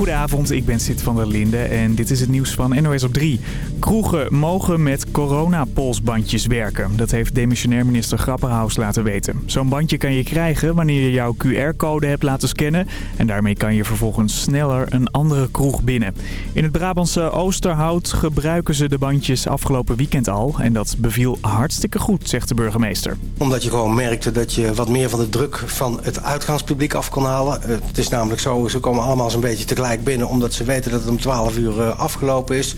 Goedenavond, ik ben Sid van der Linde en dit is het nieuws van NOS op 3. Kroegen mogen met coronapolsbandjes werken. Dat heeft demissionair minister Grapperhaus laten weten. Zo'n bandje kan je krijgen wanneer je jouw QR-code hebt laten scannen. En daarmee kan je vervolgens sneller een andere kroeg binnen. In het Brabantse Oosterhout gebruiken ze de bandjes afgelopen weekend al. En dat beviel hartstikke goed, zegt de burgemeester. Omdat je gewoon merkte dat je wat meer van de druk van het uitgaanspubliek af kon halen. Het is namelijk zo, ze komen allemaal zo'n beetje tegelijk binnen... omdat ze weten dat het om 12 uur eh, afgelopen is.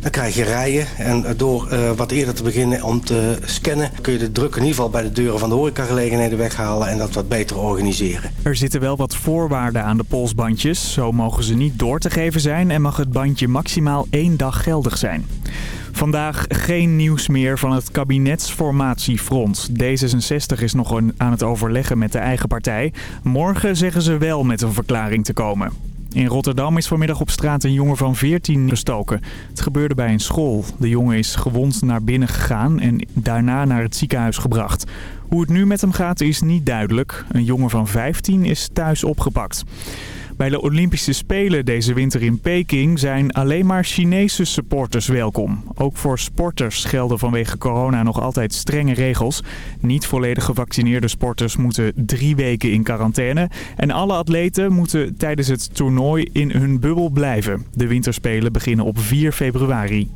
Dan krijg je rijen en door uh, wat eerder te beginnen om te scannen... kun je de druk in ieder geval bij de deuren van de horecagelegenheden weghalen... en dat wat beter organiseren. Er zitten wel wat voorwaarden aan de polsbandjes. Zo mogen ze niet door te geven zijn en mag het bandje maximaal één dag geldig zijn. Vandaag geen nieuws meer van het kabinetsformatiefront. D66 is nog aan het overleggen met de eigen partij. Morgen zeggen ze wel met een verklaring te komen. In Rotterdam is vanmiddag op straat een jongen van 14 gestoken. Het gebeurde bij een school. De jongen is gewond naar binnen gegaan en daarna naar het ziekenhuis gebracht. Hoe het nu met hem gaat is niet duidelijk. Een jongen van 15 is thuis opgepakt. Bij de Olympische Spelen deze winter in Peking zijn alleen maar Chinese supporters welkom. Ook voor sporters gelden vanwege corona nog altijd strenge regels. Niet volledig gevaccineerde sporters moeten drie weken in quarantaine. En alle atleten moeten tijdens het toernooi in hun bubbel blijven. De winterspelen beginnen op 4 februari.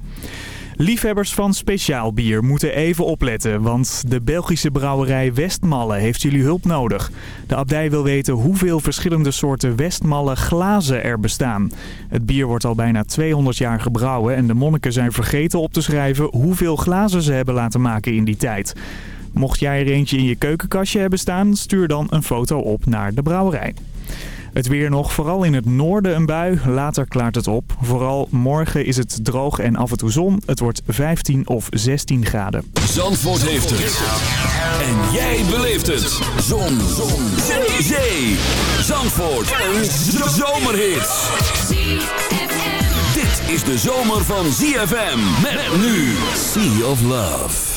Liefhebbers van speciaal bier moeten even opletten, want de Belgische brouwerij Westmalle heeft jullie hulp nodig. De abdij wil weten hoeveel verschillende soorten Westmalle glazen er bestaan. Het bier wordt al bijna 200 jaar gebrouwen en de monniken zijn vergeten op te schrijven hoeveel glazen ze hebben laten maken in die tijd. Mocht jij er eentje in je keukenkastje hebben staan, stuur dan een foto op naar de brouwerij. Het weer nog, vooral in het noorden een bui. Later klaart het op. Vooral morgen is het droog en af en toe zon. Het wordt 15 of 16 graden. Zandvoort heeft het. En jij beleeft het. Zon. zon. Zee. Zee. Zandvoort. Een zomerhit. Dit is de zomer van ZFM. Met nu Sea of Love.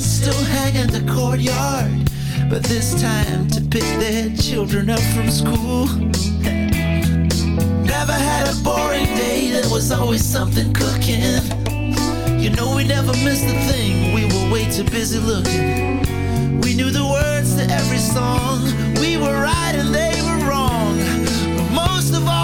still hang in the courtyard, but this time to pick their children up from school. Never had a boring day, there was always something cooking. You know we never missed a thing, we were way too busy looking. We knew the words to every song, we were right and they were wrong. But most of all,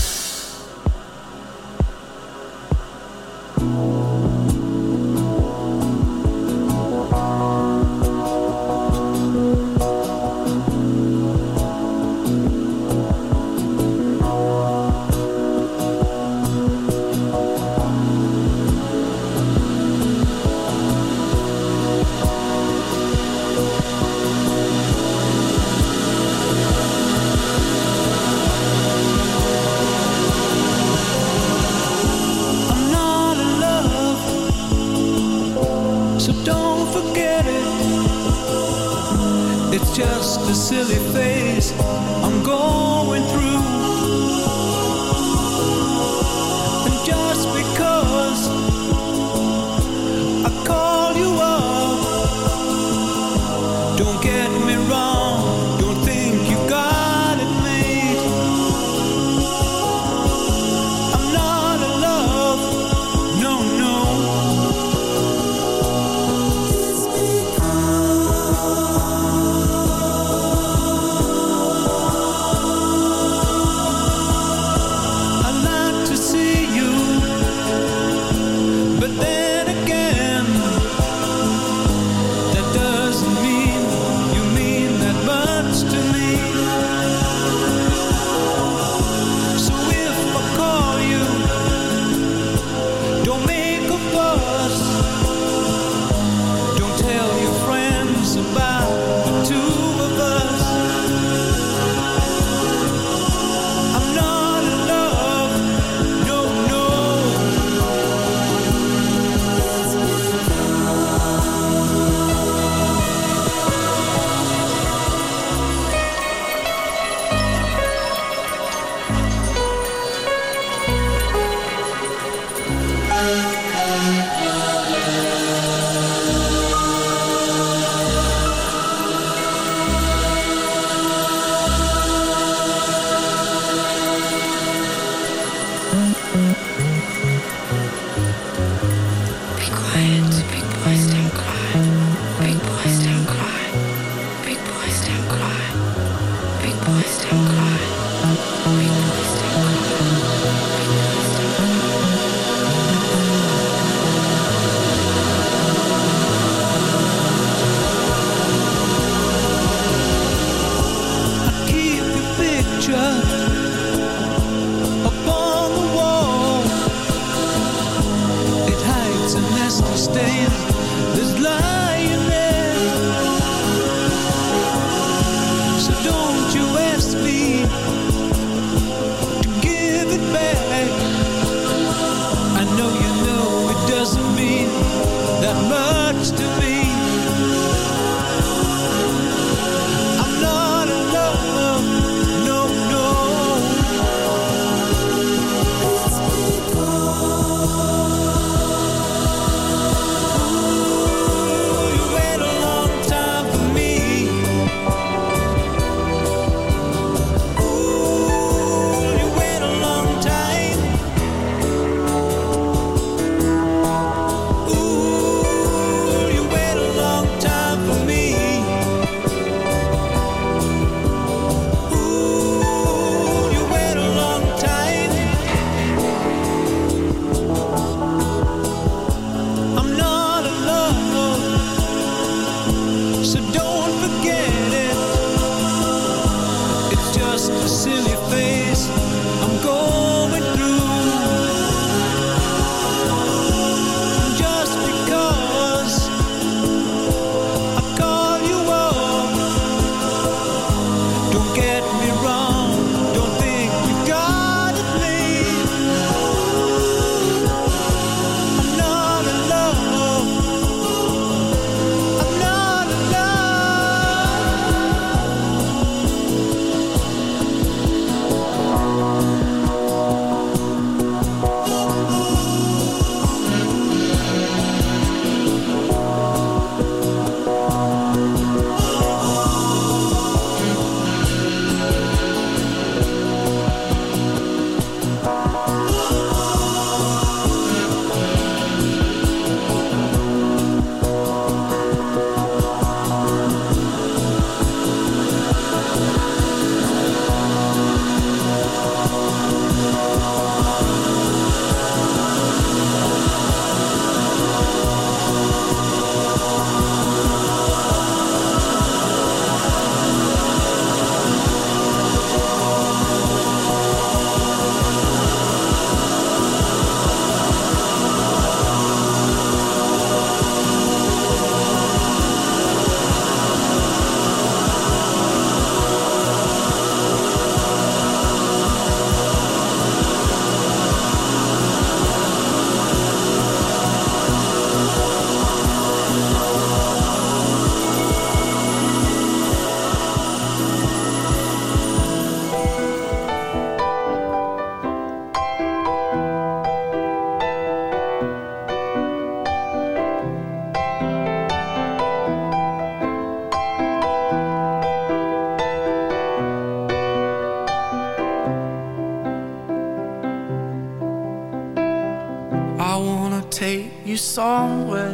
so don't forget it. It's just a silly phase I'm going through.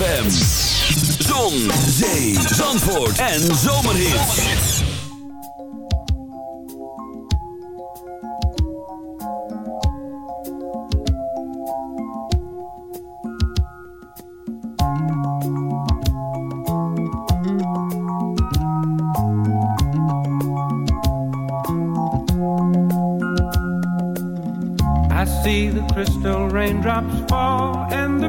ZFM. Zon, zee, zandvoort en zomerhit. I see the crystal raindrops fall, and the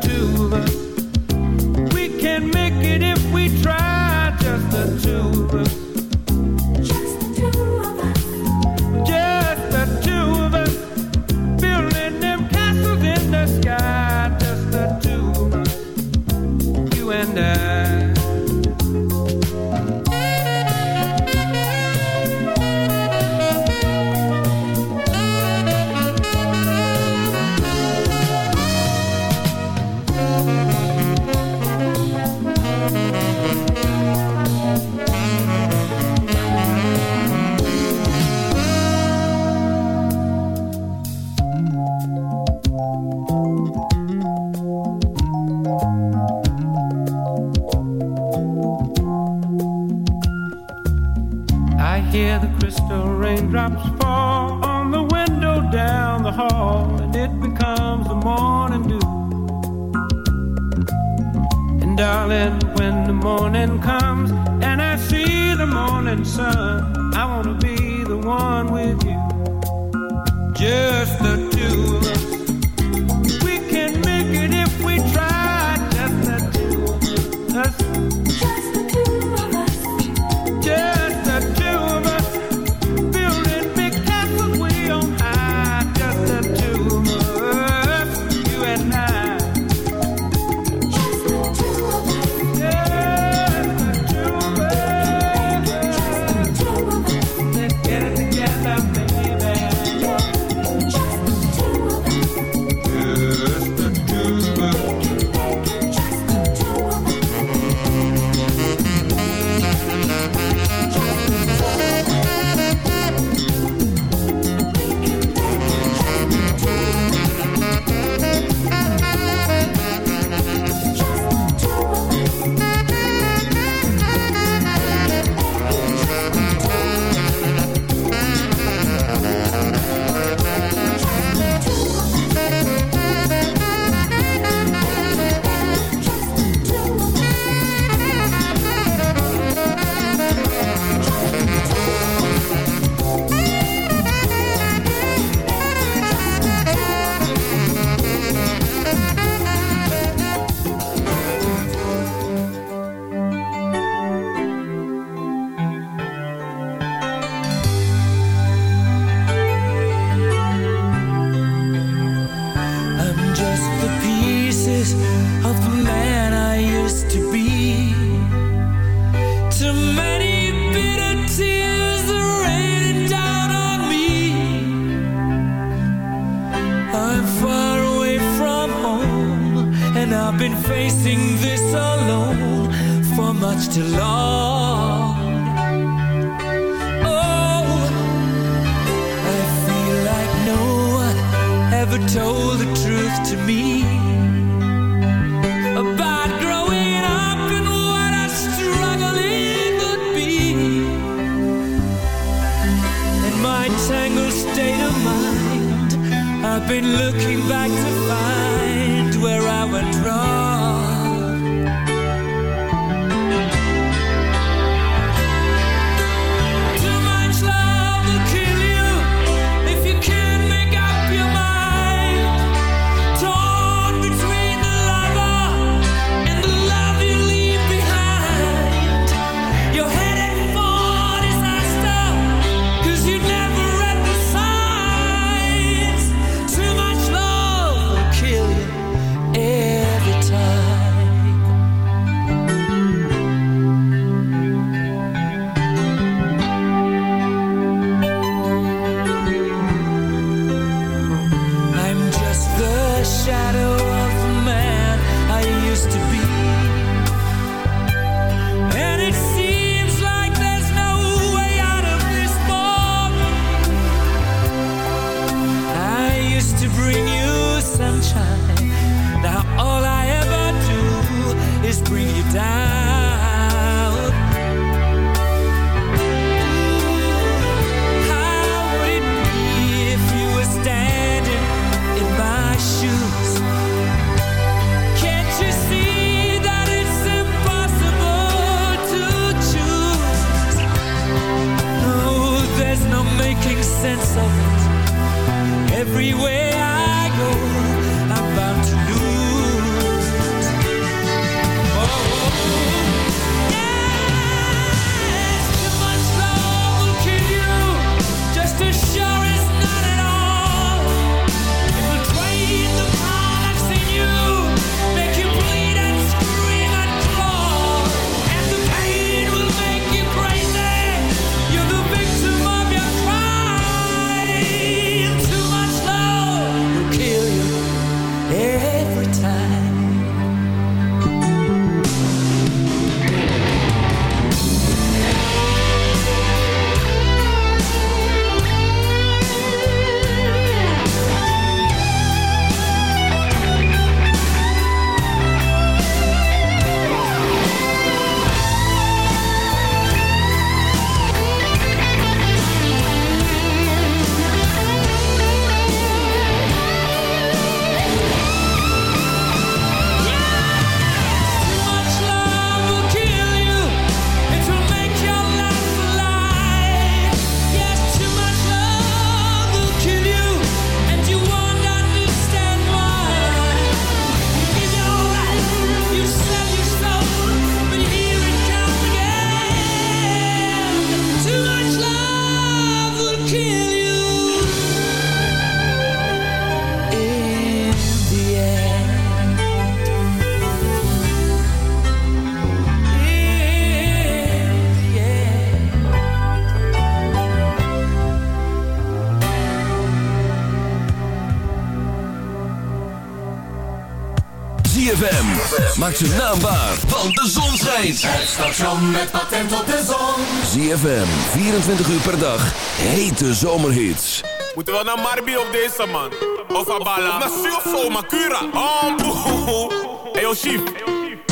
Maak zijn naam waar, want de zon schijnt. Het station met patent op de zon. ZFM, 24 uur per dag. Hete zomerhits. Moeten we naar Marbi op deze man? Of Abala? Maar of zo, Makura. Oh, boe. Hey, yo, chief.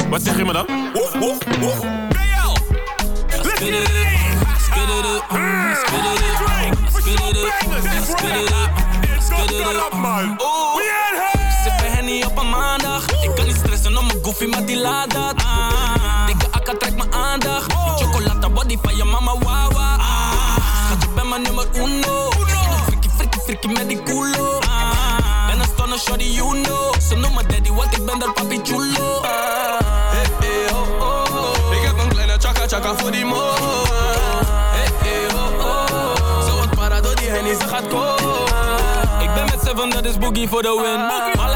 Wat zeg je me dan? Oef, oef, oef. BL. Let's get it in. Spit it up. Spit it up. Spit it up. Spit it up. Spit it up, man. We in here. Henny Ik kan niet stressen om mijn goofy, maar die laat dat. Ah. Dikke akka trekt mijn aandacht. Chocolata body van je mama, wawa. Ah. Schat, je bent mijn nummer uno. Frikkie, frikkie, frikkie met die culo. Ah. Ben een stunner, shorty, you know. Ze noemen daddy, want ik ben dat papi chulo. Ah. Hey, hey, oh, oh, oh. Ik heb een kleine chaka chaka voor die mo. Hey, hey, oh, oh. Zo wat para door die hennie, ze gaat komen. Ik ben met seven, dat is boogie voor de win. Alle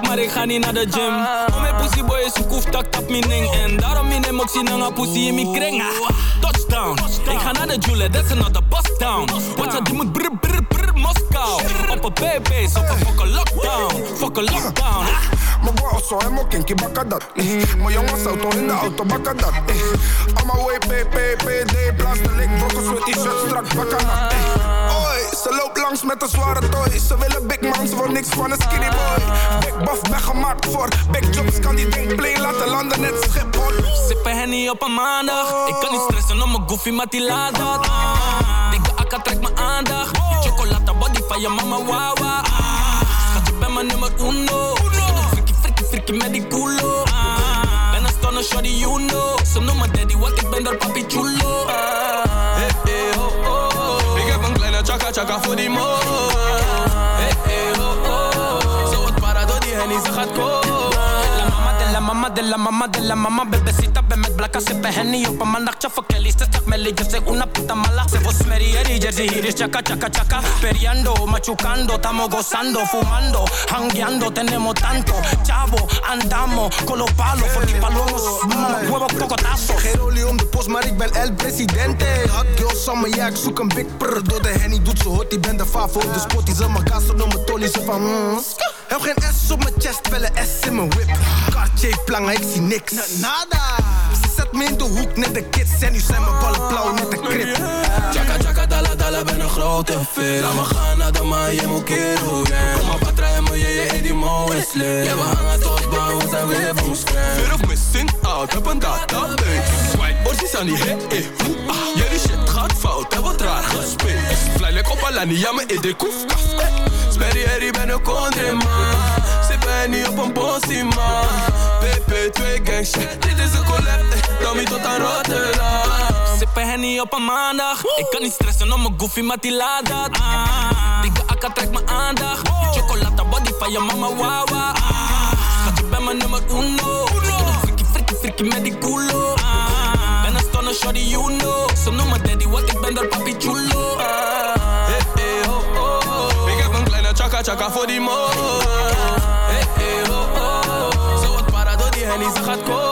maar ik ga niet naar de gym. Om mijn pussy boy is koef, tak tap mijn ding. En daarom in hem ook zien hangen pussy in mijn kring. Ah, Touchdown, ik ga naar de Jule, that's another bust down. Wat ze die moet brr brr brr Moskou. Op een BB's, op een fucking lockdown. Fucking lockdown. Mijn bro zo helemaal kinky bakken dat. Eh. Mijn jongens auto in de auto bakken dat. Eh. Allemaal way PPPD, blaster lik, brokken, sweat t-shirt, strak bakken dat. Eh. Oi, loopt langs met een zware toy. Ze willen big man, ze wil niks van een skinny boy. Big buff, ben gemaakt voor big jobs, kan die ding play laten landen net Schiphol. Sippen Henny op een maandag. Ik kan niet stressen om mijn goofy, maar die laat dat. Dikke akka trekt mijn aandacht. Chocolata body van je mama, wawa. Schat, je bent mijn nummer uno. Frikkie, frikkie, frikkie met die culo. Ben een stunner, shorty, you know. Ze noemen daddy, want ik ben daar papi chulo. Chaka voor die mo. Hey, hey, oh, oh. Zo wat para die hennie, ze gaat komen. De la mama de la mama Bebecita ben met blakka sippen henny op een maandag Chaffa Kelly, ze zegt Melly, yo soy una puta mala Se vos Eddie, Jersey, hier is chaka chaka chaka Periando, machucando, estamos gozando Fumando, hangueando, tenemos tanto Chavo, andamos con los palos Voor die palomos, huevo cocotazo Geen olie om de post, maar ik ben El Presidente. Hot girl summer, ja, ik zoek een big prr. Door de henny doet ze hot, ik ben de favo. De spot die ze mijn gas mijn tolly, ze van mm. Heb geen S op mijn chest, wel een S in mijn whip. Cartier plangen, ik zie niks. Nada. Ze zet me in de hoek, net de kids. En nu zijn mijn ballen blauw, net de krip. Chaka chaka dala dala ben een grote fit Laat me gaan naar de Miami Kero gang Kom maar patra en me je je die mo is lit Ja we hangen tot bouw, we zijn weer van scratch Fear of missing out, heb een database Swipe orties aan die hit, eh, hoe, ah Jullie shit gaat fout, heb wat raar gespeeld like op Alani, ja me in de koef, kaf, eh Harry ben een kondre man Ze ben niet op een bossie man PP2 gang shit, dit is een collab, eh Tommy tot aan Rotterdam Sippen Henny op een maandag Ik kan niet stressen om mijn goofy, maar die laat dat ah. Dikke akka trekt mijn aandacht van je mama, wawa. Schat, je bent mijn nummer uno. Frikkie, frikkie, frikkie met die culo. Ben een stunner, shawty, you know. Ze noemen daddy, want ik ben der papi chulo. Chaka voor die mo. Hey, hey, ho, ho. Zo wat para door die hennie, ze gaat komen.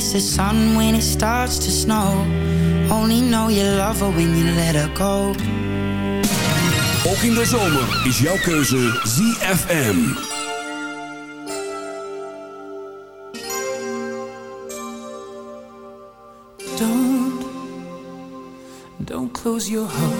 miss the sun when it starts to snow. Only know you love her when you let her go. Ook in de zomer is jouw keuze ZFM. Don't, don't close your heart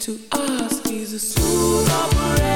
to ask is a smooth.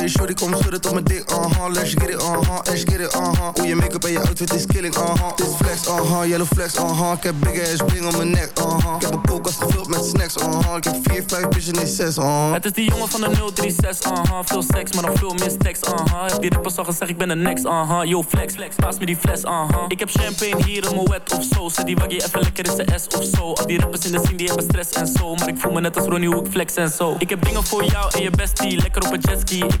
Hey, shorty, kom schudden tot mijn dik, uh-huh Let's get it, uh-huh, let's get it, uh-huh Hoe je make-up en je outfit is killing, uh-huh Dit flex, uh-huh, yellow flex, uh-huh Ik heb big ass bling om mijn nek, Ik heb een koelkast gevuld met snacks, uh-huh Ik heb vier, vijf bitches, nee zes, uh-huh Het is die jongen van de 036, uh-huh Veel seks, maar nog veel meer stacks, uh-huh Heb die rappers al gezegd, ik ben de next, uh-huh Yo, flex, flex, paas me die fles, uh-huh Ik heb champagne hier in mijn wet of zo. Zet die waggie even lekker in zijn S of zo. Al die rappers in de scene, die hebben stress en zo. Maar ik voel me net als Ronnie hoe ik flex en zo. Ik heb dingen voor jou en je bestie. Lekker op een jetski. Ik